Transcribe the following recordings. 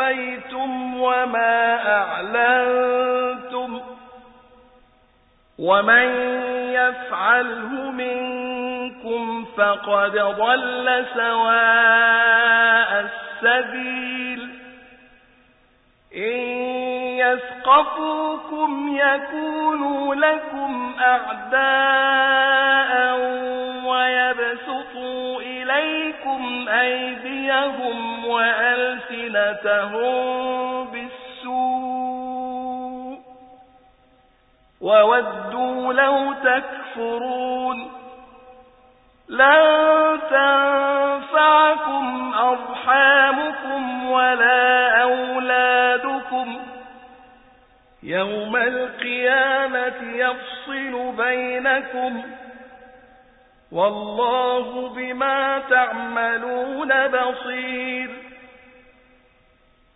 أخفيتم وما أعلنتم ومن يفعله منكم فقد ضل سواء السبيل إن يثقفوكم يكونوا لكم أعداء ويبسطوا إليكم أيديهم وألسنتهم بالسوء وودوا لو تكفرون لن تنفعكم أرحامكم ولا أولادكم يوم القيامة يفصل بينكم والله بما تعملون بصير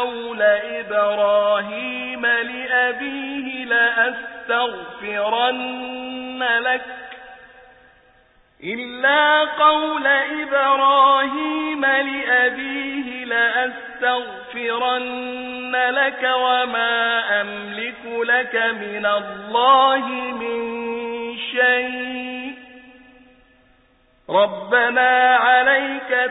قول إبراهيم لأبيه لأستغفرن لك إلا قول إبراهيم لأبيه لأستغفرن لك وما أملك لك من الله من شيء. ربنا عليك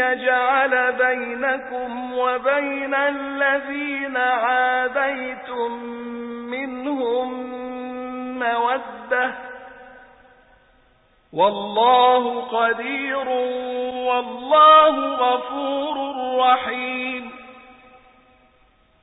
يجعل بينكم وبين الذين عاديتم منهم مودة. والله قدير والله غفور رحيم.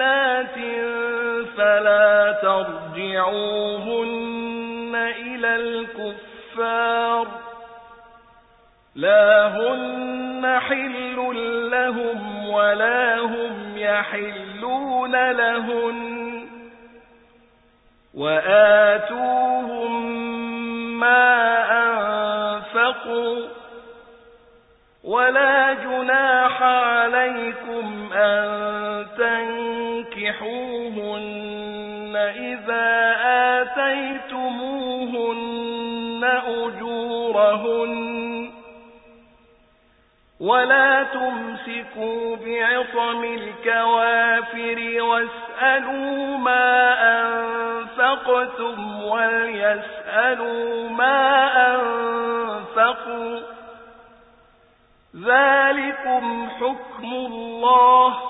مؤمنات فلا ترجعوهن إلى الكفار لا هن حل لهم ولا هم يحلون لهن وآتوهم ما أنفقوا ولا جناح عليكم أن تنكحوهن إذا آتيتموهن أجورهن ولا تمسكوا بعصم الكوافر واسألوا ما أنفقتم وليسألوا ما أنفقوا ذلكم حكم الله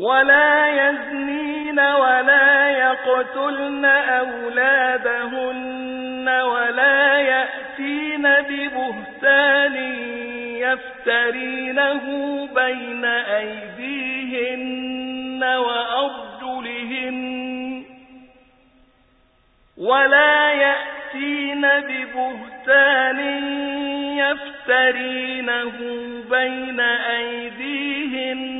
ولا يزنين ولا يقتلن أولادهن ولا يأتين ببهتان يفترينه بين أيديهن وأرجلهن ولا يأتين ببهتان يفترينه بين أيديهن